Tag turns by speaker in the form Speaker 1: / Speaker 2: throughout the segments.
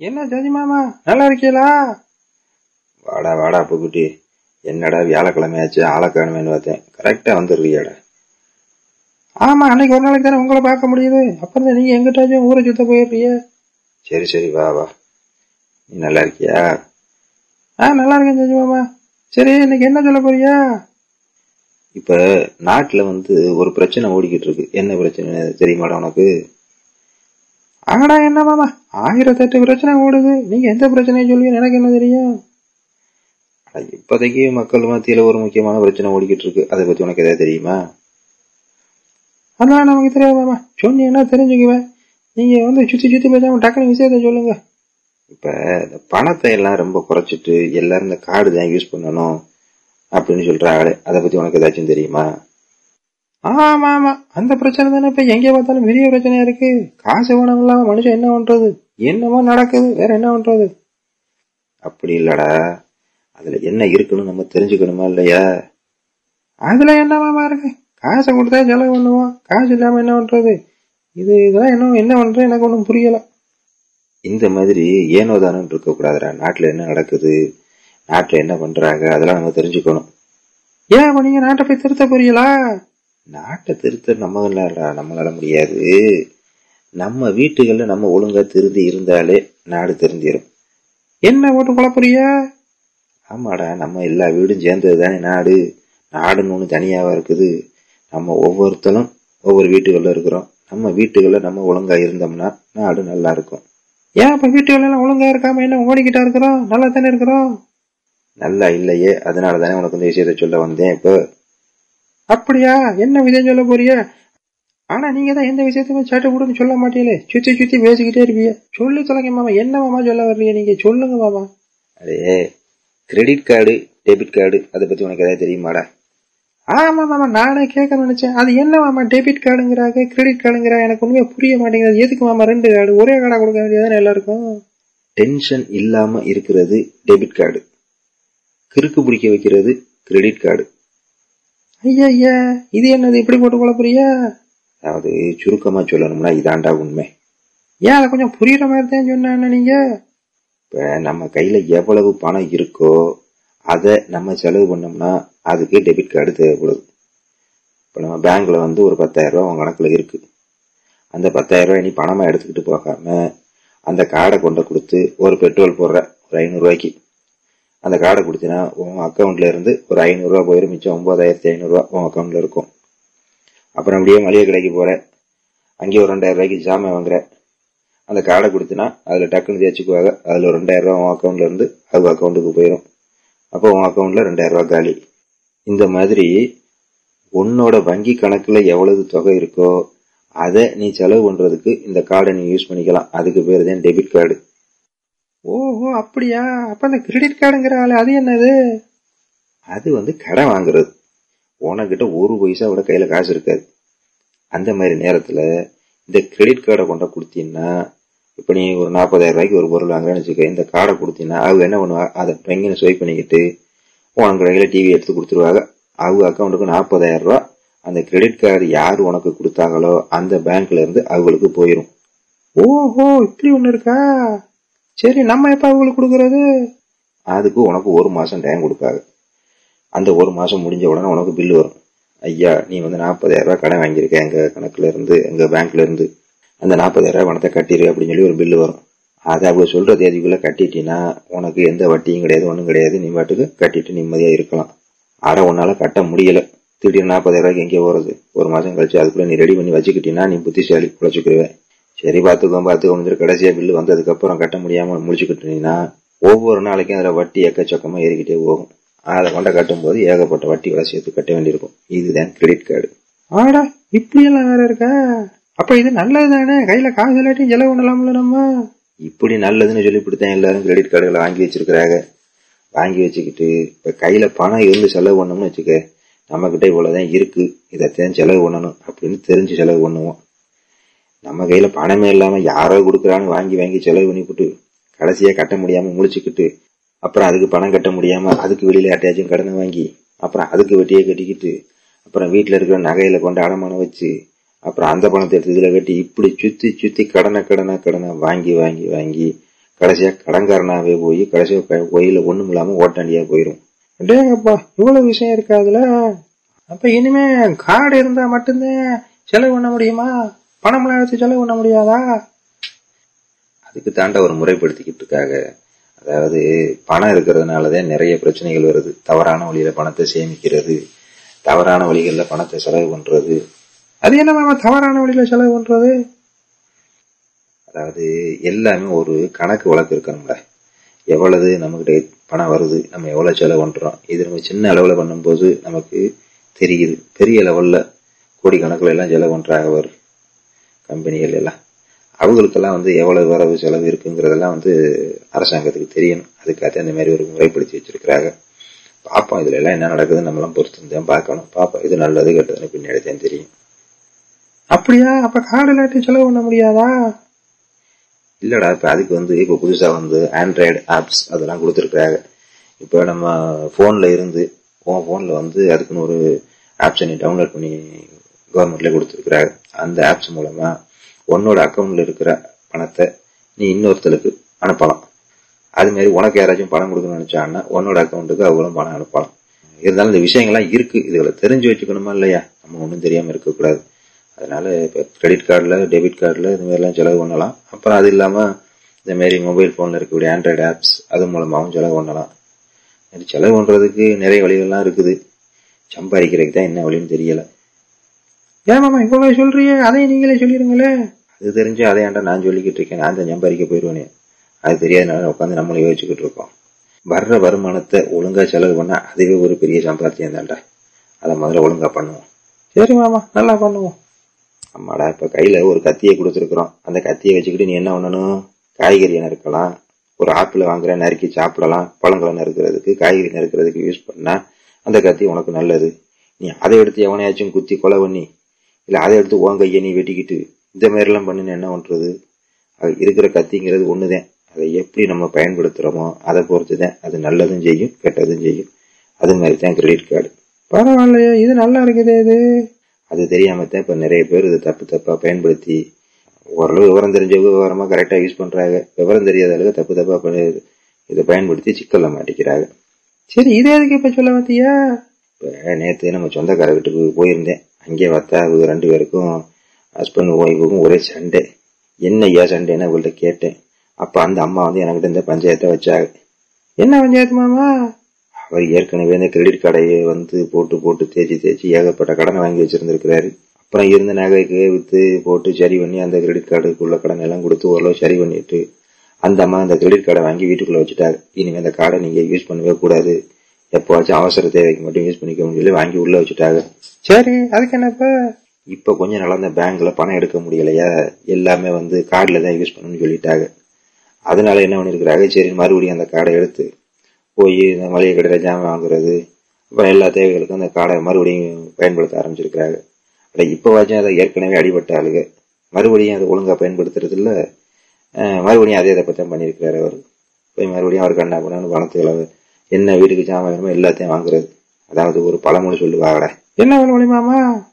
Speaker 1: என்ன ஜாதி மாமா நல்லா இருக்கீங்களா
Speaker 2: வாடா வாடா புகுட்டி என்னடா வியாழக்கிழமையாச்சு ஆளை காணுமேனு பார்த்தேன் கரெக்டா வந்துடுறியாடா.
Speaker 1: ஆமா அன்னைக்கு ஒரு நாளைக்கு தானே உங்களை பார்க்க முடியுது. அப்புறம் தான் நீங்க எங்கிட்டாச்சும் ஊரை சுத்த போயிடுறீங்க
Speaker 2: சரி சரி வா வா. நீ நல்லா இருக்கியா?
Speaker 1: ஆ நல்லா இருக்கேன் ஜாதி மாமா. சரி இன்னைக்கு என்ன சொல்ல போறியா
Speaker 2: இப்ப நாட்டுல வந்து ஒரு பிரச்சனை ஓடிக்கிட்டு இருக்கு. என்ன பிரச்சனை தெரியுமாடா உனக்கு?
Speaker 1: ஆடா என்ன மாமா? ஆயிரத்தெட்டு பிரச்சனை ஓடுது. நீங்க எந்த பிரச்சனையை சொல்லுவீங்க எனக்கு என்ன தெரியும்?
Speaker 2: இப்போதைக்கு மக்கள் மத்தியில் ஒரு முக்கியமான பிரச்சனை ஓடிக்கிட்டு இருக்கு. அதை பத்தி உனக்கு எதாவது தெரியுமா?
Speaker 1: அதெல்லாம் நமக்கு தெரியாது மாமா. சொன்னீங்கன்னா தெரிஞ்சுக்குவேன் நீங்க வந்து சுத்தி சுத்தி பேசாம டக்குனு விஷயத்த சொல்லுங்க.
Speaker 2: இப்ப இந்த பணத்தை எல்லாம் ரொம்ப குறைச்சிட்டு எல்லாரும் இந்த கார்டு தான் யூஸ் பண்ணணும் அப்படின்னு சொல்றாங்களே அதை பத்தி உனக்கு ஏதாச்சும் தெரியுமா?
Speaker 1: ஆமா ஆமா அந்த பிரச்சனை தானே இப்ப எங்க பார்த்தாலும் பெரிய பிரச்சனையா இருக்கு. காசு பணம் இல்லாம மனுஷன் என்ன பண்றது? என்னமோ நடக்குது வேற என்ன பண்றது?
Speaker 2: அப்படி இல்லடா. அதுல என்ன இருக்குன்னு நம்ம தெரிஞ்சுக்கணுமா இல்லையா?
Speaker 1: அதுல என்னவாமா இருக்கு? காசை கொடுத்தா செலவு பண்ணுவோம் காசு இல்லாம என்ன பண்றது? இது இதெல்லாம் என்ன என்ன பண்றது எனக்கு ஒன்றும் புரியல.
Speaker 2: இந்த மாதிரி ஏனோதானம் இருக்க கூடாதுடா நாட்டுல என்ன நடக்குது? நாட்டுல என்ன பண்றாங்க? அதெல்லாம் நம்ம தெரிஞ்சுக்கணும்.
Speaker 1: ஏன் நீங்க நாட்டை போய் திருத்த போறீங்களா?
Speaker 2: நாட்டை திருத்த நம்மளால நம்மளால முடியாது. நம்ம வீட்டுகள்ல நம்ம ஒழுங்கா திருந்தி இருந்தாலே நாடு திருந்திடும்
Speaker 1: என்ன ஓட்டு குழப்பறியா?
Speaker 2: ஆமாடா நம்ம எல்லா வீடும் சேர்ந்தது தானே நாடு. நாடுன்னு ஒன்று தனியாவா இருக்குது. நம்ம ஒவ்வொருத்தரும் ஒவ்வொரு வீட்டுகள்ல இருக்கிறோம். நம்ம வீட்டுகள்ல நம்ம ஒழுங்கா இருந்தோம்னா நாடு நல்லா இருக்கும்.
Speaker 1: ஏன் இப்போ வீட்டுகளெல்லாம் ஒழுங்கா இருக்காம என்ன ஓடிக்கிட்டா இருக்கிறோம்? நல்லா தானே இருக்கிறோம்?
Speaker 2: நல்லா இல்லையே. அதனால தானே உனக்கு இந்த விஷயத்த சொல்ல வந்தேன் இப்போ.
Speaker 1: அப்படியா? என்ன விஷயம் சொல்ல போறிய? ஆனா நீங்க தான் எந்த விஷயத்தையுமே சட்டை கொடுன்னு சொல்ல மாட்டீங்களே. சுத்தி சுத்தி பேசிக்கிட்டே இருப்பீங்க. சொல்லி தொலைங்க மாமா. என்ன மாமா சொல்ல வர்றீங்க நீங்க? சொல்லுங்க மாமா.
Speaker 2: அடே கிரெடிட் கார்டு டெபிட் கார்டு அதை பத்தி உனக்கு ஏதாவது தெரியுமாடா?
Speaker 1: ஆமா மாமா நானே கேட்க நினைச்சேன். அது என்ன மாமா டெபிட் கார்டுங்கிறாங்க கிரெடிட் கார்டுங்கிறா எனக்கு ஒண்ணுமே புரிய மாட்டேங்குது. எதுக்கு மாமா ரெண்டு கார்டு ஒரே கார்டா கொடுக்க வேண்டியதானே எல்லாருக்கும்?
Speaker 2: டென்ஷன் இல்லாம இருக்கிறது டெபிட் கார்டு கிறுக்கு பிடிக்க வைக்கிறது கிரெடிட் கார்டு
Speaker 1: ஐயா ஐயா இது என்னது இப்படி போட்டு குழப்பறியா
Speaker 2: அதாவது சுருக்கமா சொல்லணும்னா இதாண்டா உண்மை.
Speaker 1: ஏன் அதை கொஞ்சம் புரியுற மாதிரி தான் சொன்ன நீங்க?
Speaker 2: இப்ப நம்ம கையில எவ்வளவு பணம் இருக்கோ அதை நம்ம செலவு பண்ணோம்னா அதுக்கு டெபிட் கார்டு தேவைப்படுது. இப்ப நம்ம பேங்க்ல வந்து ஒரு பத்தாயிரம் ரூபாய் உன் கணக்குல இருக்கு. அந்த பத்தாயிரம் ரூபாய் நீ பணமா எடுத்துக்கிட்டு போகாம அந்த கார்டை கொண்டு கொடுத்து ஒரு பெட்ரோல் போடுற ஒரு ஐநூறு ரூபாய்க்கு. அந்த கார்டை கொடுத்தீங்கன்னா உன் அக்கௌண்ட்ல இருந்து ஒரு ஐநூறுரூவா போயிடும் மிச்சம் ஒன்பதாயிரத்தி ஐநூறுரூவா ரூபாய் உன் அக்கௌண்ட்ல இருக்கும். அப்புறம் அப்படியே மளிகை கடைக்கு போற அங்கேயே ஒரு ரெண்டாயிரம் ரூபாய்க்கு ஜாமான் வாங்குற அந்த கார்டை கொடுத்தினா அதில் டக்குன்னு தேய்ச்சிக்குவாங்க அதில் ஒரு ரெண்டாயிரம் உன் அக்கௌண்ட்ல இருந்து அவங்க அக்கௌண்ட்டுக்கு போயிடும் அப்போ உன் அக்கௌண்ட்ல ரெண்டாயிரம் காலி. இந்த மாதிரி உன்னோட வங்கி கணக்குல எவ்வளவு தொகை இருக்கோ அதை நீ செலவு பண்றதுக்கு இந்த கார்டை நீ யூஸ் பண்ணிக்கலாம். அதுக்கு பேர் தான் டெபிட் கார்டு
Speaker 1: ஓஹோ அப்படியா? அப்ப அந்த கிரெடிட் கார்டுங்கிறாள் அது என்னது?
Speaker 2: அது வந்து கடன் வாங்குறது. உனக்கிட்ட ஒரு பைசா விட கையில காசு இருக்காது. அந்த மாதிரி நேரத்துல இந்த கிரெடிட் கார்டை கொண்ட கொடுத்தீங்கன்னா இப்ப நீ ஒரு நாற்பதாயிரம் ரூபாய்க்கு ஒரு பொருள் வாங்குறேன்னு வச்சுக்க இந்த கார்டை கொடுத்தீங்கன்னா அவங்க என்ன பண்ணுவா? அதை பெங்கின ஸ்வைப் பண்ணிக்கிட்டு உனக்கு கையில டிவி எடுத்து கொடுத்துருவாங்க. அவங்க அக்கௌண்ட்டுக்கு நாற்பதாயிரம் ரூபாய் அந்த கிரெடிட் கார்டு யார் உனக்கு கொடுத்தாங்களோ அந்த பேங்க்ல இருந்து அவங்களுக்கு போயிடும்
Speaker 1: ஓஹோ இப்படி ஒண்ணு இருக்கா? சரி நம்ம எப்ப அவங்களுக்கு கொடுக்கறது?
Speaker 2: அதுக்கு உனக்கு ஒரு மாசம் டைம் கொடுப்பாங்க அந்த ஒரு மாசம் முடிஞ்ச உடனே உனக்கு பில்லு வரும். ஐயா நீ வந்து நாற்பதாயிரம் ரூபாய் கடன் வாங்கியிருக்க எங்க கணக்குல இருந்து எங்க பேங்க்ல இருந்து. அந்த நாற்பதாயிரம் ரூபாய் பணத்தை கட்டிடு அப்படின்னு சொல்லி ஒரு பில்லு வரும். அதை அப்படி சொல்ற தேதிக்குள்ள கட்டிட்டீங்கன்னா உனக்கு எந்த வட்டியும் கிடையாது ஒன்றும் கிடையாது. நீ பாட்டுக்கு கட்டிட்டு நிம்மதியா இருக்கலாம். ஆனா உன்னால கட்ட முடியல. திடீர்னு நாற்பதாயிரம் ரூபாய்க்கு எங்கே போறது. ஒரு மாசம் கழிச்சு அதுக்குள்ள நீ ரெடி பண்ணி வச்சுக்கிட்டீங்கன்னா நீ புத்திசாலி குழைச்சுக்கிருவேன் சரி பார்த்துக்கோ பார்த்துக்கோ கடைசியா பில்லு வந்ததுக்கு அப்புறம் கட்ட முடியாம முடிச்சுக்கிட்டீங்கன்னா ஒவ்வொரு நாளைக்கும் அதுல வட்டி எக்கச்சக்கமா ஏறிக்கிட்டே போகும். அதை கொண்ட கட்டும் போது ஏகப்பட்ட வட்டிகளை சேர்த்து கட்ட வேண்டியிருக்கும். இதுதான் கிரெடிட் கார்டு
Speaker 1: ஆடா இப்படி எல்லாம் வேற இருக்கா? அப்ப இது நல்லது தானே கையில காசு இல்லாட்டியும் செலவு பண்ணலாம்ல நம்ம?
Speaker 2: இப்படி நல்லதுன்னு சொல்லி இப்படித்தான் எல்லாரும் கிரெடிட் கார்டுகளை வாங்கி வச்சிருக்கிறாங்க. வாங்கி வச்சுக்கிட்டு இப்ப கையில பணம் இருந்து செலவு பண்ணோம்னு வச்சுக்க நம்ம கிட்ட இவ்வளவுதான் இருக்கு. இதைத்தான் செலவு பண்ணணும் அப்படின்னு தெரிஞ்சு செலவு பண்ணுவோம். நம்ம கையில பணமே இல்லாம யாரோ கொடுக்குறான்னு வாங்கி வாங்கி செலவு பண்ணிவிட்டு கடைசியா கட்ட முடியாம முழிச்சுக்கிட்டு அப்புறம் அதுக்கு பணம் கட்ட முடியாம அதுக்கு வெளியில யார்ட்டையாச்சும் கடனை வாங்கி அப்புறம் அதுக்கு வெட்டியே கட்டிக்கிட்டு அப்புறம் வீட்டுல இருக்கிற நகையில கொண்டு அடமானம் வச்சு அப்புறம் அந்த பணத்தை எடுத்து இதுல கட்டி இப்படி சுத்தி சுத்தி கடனை கடனை கடனை வாங்கி வாங்கி வாங்கி கடைசியா கடன்காரனாவே போய் கடைசியா கோயில ஒண்ணும் இல்லாம ஓட்டாண்டியா போயிரும்.
Speaker 1: டேங்கப்பா இவ்வளவு விஷயம் இருக்காதுல. அப்ப இனிமே கார்டு இருந்தா மட்டும்தான் செலவு பண்ண முடியுமா? பணம்லாம் எடுத்து செலவு பண்ண முடியாதா?
Speaker 2: அதுக்கு தாண்ட ஒரு முறைப்படுத்திக்கிட்டு இருக்காங்க அதாவது பணம் இருக்கிறதுனாலதான் நிறைய பிரச்சனைகள் வருது. தவறான வழியில பணத்தை சேமிக்கிறது தவறான வழிகள்ல பணத்தை செலவு பண்றது.
Speaker 1: அது என்ன மாமா தவறான வழியில செலவு பண்றது?
Speaker 2: அதாவது எல்லாமே ஒரு கணக்கு வழக்கு இருக்கணும்ல. எவ்வளவு நம்மகிட்ட பணம் வருது நம்ம எவ்வளவு செலவு பண்றோம். இது நம்ம சின்ன அளவுல பண்ணும்போது நமக்கு தெரியுது. பெரிய லெவல்ல கோடிக்கணக்கில் எல்லாம் செலவு பண்றாங்க வரும் கம்பெனிகள் எல்லாம். அவங்களுக்கெல்லாம் வந்து எவ்வளவு வரவு செலவு இருக்குங்கிறதெல்லாம் வந்து அரசாங்கத்துக்கு தெரியணும். அதுக்காக இந்த மாதிரி ஒரு முறைப்படுத்தி வச்சிருக்கிறாங்க. பார்ப்போம் இதுல எல்லாம் என்ன நடக்குதுன்னு நம்மளாம் பொறுத்து தான் பார்க்கணும். பார்ப்போம் இது நல்லது கெட்டதுன்னு பின்னாடி தான் தெரியும்.
Speaker 1: அப்படியா? அப்ப கார்டு இல்லாட்டி செலவு பண்ண முடியாதா?
Speaker 2: இல்லடா இப்ப அதுக்கு வந்து இப்ப புதுசா வந்து ஆண்ட்ராய்டு ஆப்ஸ் அதெல்லாம் கொடுத்துருக்காங்க இப்ப நம்ம போன்ல இருந்து உன் போன்ல வந்து அதுக்குன்னு ஒரு ஆப்ஸை நீ டவுன்லோட் பண்ணி கவர்மெண்ட்ல கொடுத்துருக்குறாங்க. அந்த ஆப்ஸ் மூலமா உன்னோட அக்கௌண்ட்ல இருக்கிற பணத்தை நீ இன்னொருத்தருக்கு அனுப்பலாம். அது மாதிரி உனக்கு யாராச்சும் பணம் கொடுக்கணும்னு நினைச்சாங்கன்னா உன்னோட அக்கௌண்ட்டுக்கு அவ்வளோ பணம் அனுப்பலாம். இருந்தாலும் இந்த விஷயங்கள்லாம் இருக்கு. இதுகளை தெரிஞ்சு வச்சுக்கணுமா இல்லையா? நம்ம ஒன்றும் தெரியாம இருக்கக்கூடாது. அதனால இப்போ கிரெடிட் கார்டில் டெபிட் கார்டில் இது மாதிரிலாம் செலவு பண்ணலாம். அப்புறம் அது இல்லாமல் இந்த மாதிரி மொபைல் ஃபோனில் இருக்கக்கூடிய ஆண்ட்ராய்டு ஆப்ஸ் அது மூலமாகவும் செலவு பண்ணலாம். செலவு பண்ணுறதுக்கு நிறைய வழிகள்லாம் இருக்குது. சம்பாதிக்கிறதுக்கு தான் என்ன வழின்னு தெரியலை.
Speaker 1: ஏமாமா இவ்வளவு சொல்றியே அதையும் நீங்களே சொல்லிருங்களே
Speaker 2: அது தெரிஞ்சு அதை ஏன்டா நான் சொல்லிக்கிட்டு இருக்கேன்? நான் தான் சம்பாதிக்க போயிடுவேனே அது தெரியாதனால உட்காந்து நம்மளும் யோசிச்சுக்கிட்டு இருக்கோம். வர்ற வருமானத்தை ஒழுங்கா செலவு பண்ணா அதுவே ஒரு பெரிய சம்பாத்தியம் தான்டா. அதை முதல்ல ஒழுங்கா பண்ணுவோம்.
Speaker 1: சரி மாமா நல்லா பண்ணுவோம்.
Speaker 2: அம்மாடா இப்ப கையில ஒரு கத்தியை கொடுத்துருக்குறோம். அந்த கத்தியை வச்சுக்கிட்டு நீ என்ன பண்ணணும்? காய்கறியை நறுக்கலாம். ஒரு ஆப்பிள் வாங்குற நறுக்கி சாப்பிடலாம். பழங்களை நறுக்கிறதுக்கு காய்கறி நறுக்கிறதுக்கு யூஸ் பண்ணா அந்த கத்தி உனக்கு நல்லது. நீ அதை எடுத்து எவனையாச்சும் குத்தி கொலை பண்ணி இல்ல அதை எடுத்து உன் கையை நீ வெட்டிக்கிட்டு இந்த மாதிரி எல்லாம் பண்ணுன்னு என்ன பண்றது? அது இருக்கிற கத்திங்கிறது ஒண்ணுதான். அதை எப்படி நம்ம பயன்படுத்துறோமோ அதை பொறுத்து தான் அது நல்லதும் செய்யும் கெட்டதும் செய்யும். அது மாதிரி தான் கிரெடிட் கார்டு
Speaker 1: பரவாயில்லையே இது நல்லா இருக்குதே இது.
Speaker 2: அது தெரியாம தான் இப்ப நிறைய பேர் இது தப்பு தப்பா பயன்படுத்தி ஓரளவு விவரம் தெரிஞ்சவங்க விவரமா கரெக்டா யூஸ் பண்றாங்க. விவரம் தெரியாத அளவுக்கு தப்பு தப்பா பண்ணி இதை பயன்படுத்தி சிக்கல்ல மாட்டிக்கிறாங்க.
Speaker 1: சரி இது எதுக்கு இப்ப சொல்ல வந்தியா?
Speaker 2: நேற்று நம்ம சொந்தக்கார வீட்டுக்கு போயிருந்தேன். அங்கே பார்த்தா அவங்க ரெண்டு பேருக்கும் ஹஸ்பண்ட் ஒய்ஃபுக்கும் ஒரே சண்டே. என்ன ஐயா சண்டேன்னு அவங்கள்ட்ட கேட்டேன். அப்போ அந்த அம்மா வந்து என்கிட்ட இந்த பஞ்சாயத்தை வச்சாங்க.
Speaker 1: என்ன பஞ்சாயத்து மாமா?
Speaker 2: அவர் ஏற்கனவே இந்த கிரெடிட் கார்டையே வந்து போட்டு போட்டு தேய்ச்சி தேய்ச்சி ஏகப்பட்ட கடனை வாங்கி வச்சிருந்திருக்கிறாரு. அப்புறம் இருந்த நகைக்கு வித்து போட்டு சரி பண்ணி அந்த கிரெடிட் கார்டுக்குள்ள கடன் எல்லாம் கொடுத்து ஓரளவு சரி பண்ணிட்டு அந்த அம்மா அந்த கிரெடிட் கார்டை வாங்கி வீட்டுக்குள்ளே வச்சுட்டாரு இனிமே அந்த கார்டை நீங்கள் யூஸ் பண்ணவே கூடாது. எப்போவாச்சும் அவசர தேவைக்கு மட்டும் யூஸ் பண்ணிக்க சொல்லி வாங்கி உள்ள வச்சுட்டாங்க.
Speaker 1: சரி அதுக்கு என்னப்ப
Speaker 2: இப்ப? கொஞ்ச நல்லா இந்த பேங்க்ல பணம் எடுக்க முடியலையா? எல்லாமே வந்து கார்டில் தான் யூஸ் பண்ணணும்னு சொல்லிட்டாங்க. அதனால என்ன பண்ணிருக்கிறாங்க? சரி மறுபடியும் அந்த கார்டை எடுத்து போய் இந்த மளிகை கடையில் ஜாமான் வாங்குறது அப்புறம் எல்லா தேவைகளுக்கும் அந்த கார்டை மறுபடியும் பயன்படுத்த ஆரம்பிச்சிருக்கிறாங்க. அட இப்போ வாச்சும் அதை ஏற்கனவே அடிபட்ட ஆளுங்க மறுபடியும் அதை ஒழுங்காக பயன்படுத்துறது இல்லை. மறுபடியும் அதே இதை பற்றி பண்ணியிருக்கிறாரு அவர். போய் மறுபடியும் அவருக்கு என்ன பண்ணு பணத்துக்களை என்ன வீட்டுக்கு ஜாமான் வேணுமோ எல்லாத்தையும் வாங்குறது. அதாவது ஒரு பழமொழி சொல்லுவாங்கடா.
Speaker 1: என்ன வழி மாமா?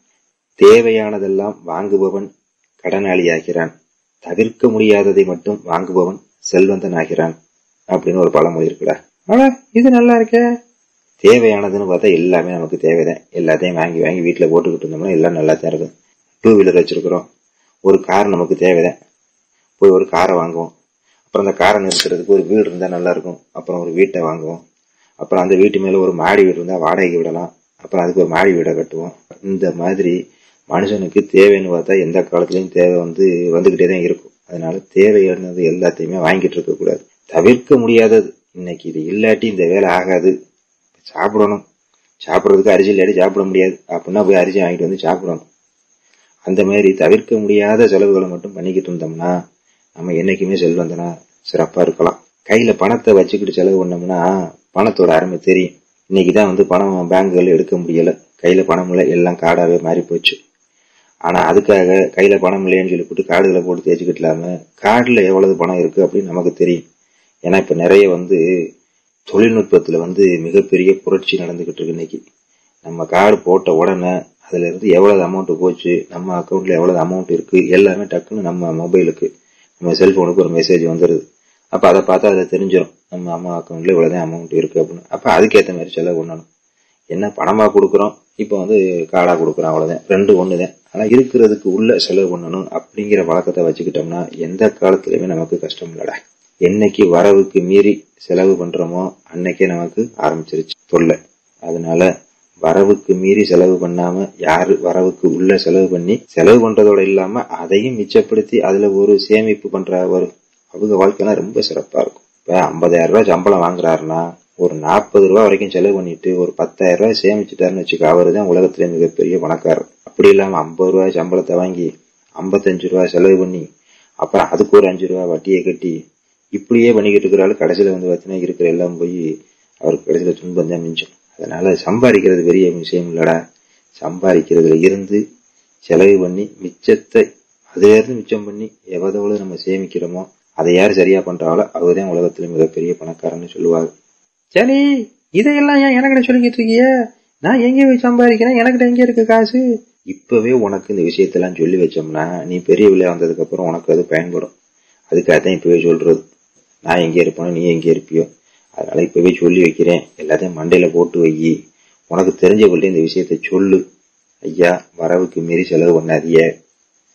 Speaker 2: தேவையானதெல்லாம் வாங்குபவன் கடனாளியாகிறான். தவிர்க்க முடியாததை மட்டும் வாங்குபவன் செல்வந்தன் ஆகிறான் அப்படின்னு ஒரு பழமொழி இருக்குடா.
Speaker 1: அட இது நல்லா இருக்கே.
Speaker 2: தேவையானதுன்னு பார்த்தா எல்லாமே நமக்கு தேவைதான். எல்லாத்தையும் வாங்கி வாங்கி வீட்டில் போட்டுக்கிட்டு இருந்தோம்னா எல்லாம் நல்லா தான் இருக்கும். டூ வீலர் வச்சிருக்கிறோம். ஒரு கார் நமக்கு தேவைதான். போய் ஒரு காரை வாங்குவோம். அப்புறம் அந்த காரை நிறுத்துறதுக்கு ஒரு வீடு இருந்தால் நல்லா இருக்கும். அப்புறம் ஒரு வீட்டை வாங்குவோம். அப்புறம் அந்த வீட்டு மேலே ஒரு மாடி வீடு இருந்தால் வாடகைக்கு விடலாம். அப்புறம் அதுக்கு ஒரு மாடி வீடை கட்டுவோம். இந்த மாதிரி மனுஷனுக்கு தேவைன்னு பார்த்தா எந்த காலத்துலேயும் தேவை வந்து வந்துகிட்டே தான் இருக்கும். அதனால தேவையானது எல்லாத்தையுமே வாங்கிட்டு இருக்க கூடாது. தவிர்க்க முடியாதது. இன்னைக்கு இது இல்லாட்டி இந்த வேலை ஆகாது. சாப்பிடணும். சாப்பிட்றதுக்கு அரிசி இல்லாட்டி சாப்பிட முடியாது. அப்படின்னா போய் அரிசி வாங்கிட்டு வந்து சாப்பிடணும். அந்த மாதிரி தவிர்க்க முடியாத செலவுகளை மட்டும் பண்ணிக்கிட்டு இருந்தோம்னா நம்ம என்னைக்குமே செல்வந்தனா சிறப்பா இருக்கலாம். கையில பணத்தை வச்சுக்கிட்டு செலவு பண்ணோம்னா பணத்தோட அருமை தெரியும். இன்னைக்கு தான் வந்து பணம் பேங்குகள் எடுக்க முடியல. கையில பணம் இல்லை எல்லாம் காடாவே மாறி போச்சு. ஆனா அதுக்காக கையில பணம் இல்லைன்னு சொல்லி போட்டு கார்டுகளை போட்டு தேய்ச்சிக்கிட்டலாம? கார்டில் எவ்வளவு பணம் இருக்கு அப்படின்னு நமக்கு தெரியும். ஏன்னா இப்ப நிறைய வந்து தொழில்நுட்பத்துல வந்து மிகப்பெரிய புரட்சி நடந்துகிட்டு இருக்கு இன்னைக்கு. நம்ம கார்டு போட்ட உடனே அதுல இருந்து எவ்வளவு அமௌண்ட் போச்சு நம்ம அக்கௌண்ட்ல எவ்வளவு அமௌண்ட் இருக்கு எல்லாமே டக்குன்னு நம்ம மொபைலுக்கு நம்ம செல்போனுக்கு ஒரு மெசேஜ் வந்துருது. அப்ப அதை பார்த்தா அதை தெரிஞ்சிடும் நம்ம அம்மா அக்கௌண்ட்ல இவ்வளவுதான் அமௌண்ட் இருக்கு அப்படின்னு. அப்ப அதுக்கேற்ற மாதிரி செலவு பண்ணணும். என்ன பணமா கொடுக்குறோம்? இப்போ வந்து காடா கொடுக்குறோம் அவ்வளவுதான். ரெண்டு ஒண்ணுதான். ஆனா இருக்கிறதுக்கு உள்ள செலவு பண்ணணும் அப்படிங்கிற வழக்கத்தை வச்சுக்கிட்டோம்னா எந்த காலத்திலயுமே நமக்கு கஷ்டம் இல்லடா. என்னைக்கு வரவுக்கு மீறி செலவு பண்றோமோ அன்னைக்கே நமக்கு ஆரம்பிச்சிருச்சு தொல்லை. அதனால வரவுக்கு மீறி செலவு பண்ணாம யாரு வரவுக்கு உள்ள செலவு பண்ணி செலவு பண்றதோட இல்லாம அதையும் மிச்சப்படுத்தி அதுல ஒரு சேமிப்பு பண்ற ஒரு அவங்க வாழ்க்கைலாம் ரொம்ப சிறப்பா இருக்கும். இப்ப ஐம்பதாயிரம் ரூபாய் சம்பளம் வாங்குறாருன்னா ஒரு நாற்பது ரூபாய் வரைக்கும் செலவு பண்ணிட்டு ஒரு பத்தாயிரம் ரூபாய் சேமிச்சுட்டாருன்னு வச்சுக்க அவர் தான் உலகத்திலே மிகப்பெரிய பணக்காரர். அப்படி இல்லாம ஐம்பது ரூபாய் சம்பளத்தை வாங்கி ஐம்பத்தஞ்சு ரூபாய் செலவு பண்ணி அப்புறம் அதுக்கு ஒரு அஞ்சு ரூபாய் வட்டியை கட்டி இப்படியே பண்ணிக்கிட்டு இருக்கிறாள் கடைசியில வந்து பார்த்தீங்கன்னா இருக்கிற எல்லாம் போய் அவருக்கு கடைசியில துன்பம் தான் மிஞ்சும். அதனால சம்பாதிக்கிறது பெரிய விஷயம் இல்லடா. சம்பாதிக்கிறதுல இருந்து செலவு பண்ணி மிச்சத்தை அதுல இருந்து மிச்சம் பண்ணி எவ்வளவு நம்ம சேமிக்கிறோமோ அதை யார் சரியா பண்றாங்களோ அவர்தான் உலகத்துல மிகப்பெரிய பணக்காரன்னு சொல்லுவாரு
Speaker 1: சரி இதையெல்லாம் ஏன் எனக்கு சொல்லிக்கிட்டு இருக்கிய? நான் எங்க போய் சம்பாதிக்கிறேன்? எனக்கிட்ட எங்க இருக்கு காசு?
Speaker 2: இப்பவே உனக்கு இந்த விஷயத்தெல்லாம் சொல்லி வச்சோம்னா நீ பெரிய விளையா வந்ததுக்கு அப்புறம் உனக்கு அது பயன்படும். அதுக்காக தான் இப்பவே சொல்றது. நான் எங்கே இருப்பேனோ நீ எங்கே இருப்பியோ. அதனால இப்பவே சொல்லி வைக்கிறேன். எல்லாத்தையும் மண்டையில போட்டு வை. உனக்கு தெரிஞ்சவர்கள்ட்ட இந்த விஷயத்த சொல்லு. ஐயா வரவுக்கு மீறி செலவு பண்ணாதிய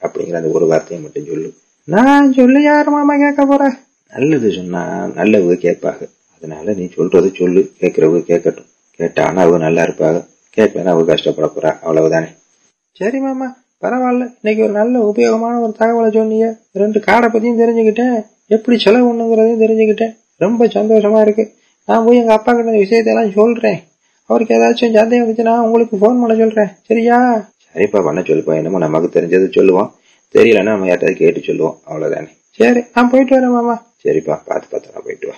Speaker 2: அப்படிங்கிற அந்த ஒரு வார்த்தையை மட்டும் சொல்லு.
Speaker 1: நான் சொல்லி யாரு மாமா கேட்க போற?
Speaker 2: நல்லது சொன்னா நல்லவங்க கேட்பாங்க. அதனால நீ சொல்றது சொல்லு கேட்கறவங்க கேட்கட்டும். கேட்டானா அவங்க நல்லா இருப்பாங்க. கேட்கலன்னா அவங்க கஷ்டப்பட போறா. அவ்வளவுதானே.
Speaker 1: சரி மாமா பரவாயில்ல. இன்னைக்கு ஒரு நல்ல உபயோகமான ஒரு தகவலை சொன்னீங்க. ரெண்டு காடை பத்தியும் தெரிஞ்சுக்கிட்டேன். எப்படி செலவு பண்ணுங்கிறதையும் தெரிஞ்சுக்கிட்டேன். ரொம்ப சந்தோஷமா இருக்கு. நான் போய் எங்க அப்பா கிட்ட இந்த விஷயத்தையெல்லாம் சொல்றேன். அவருக்கு ஏதாச்சும் சந்தேகம் இருந்துச்சுன்னா உங்களுக்கு ஃபோன் பண்ண சொல்றேன். சரியா?
Speaker 2: சரிப்பா பண்ண சொல்லுப்பா. என்னமோ நமக்கு தெரிஞ்சது சொல்லுவோம். தெரியலன்னா நம்ம யார்ட்டாவது கேட்டு சொல்லுவோம். அவ்வளவுதானே.
Speaker 1: சரி நான் போயிட்டு வரேன் மாமா.
Speaker 2: சரிப்பா பார்த்து பார்த்து நான் போயிட்டு வா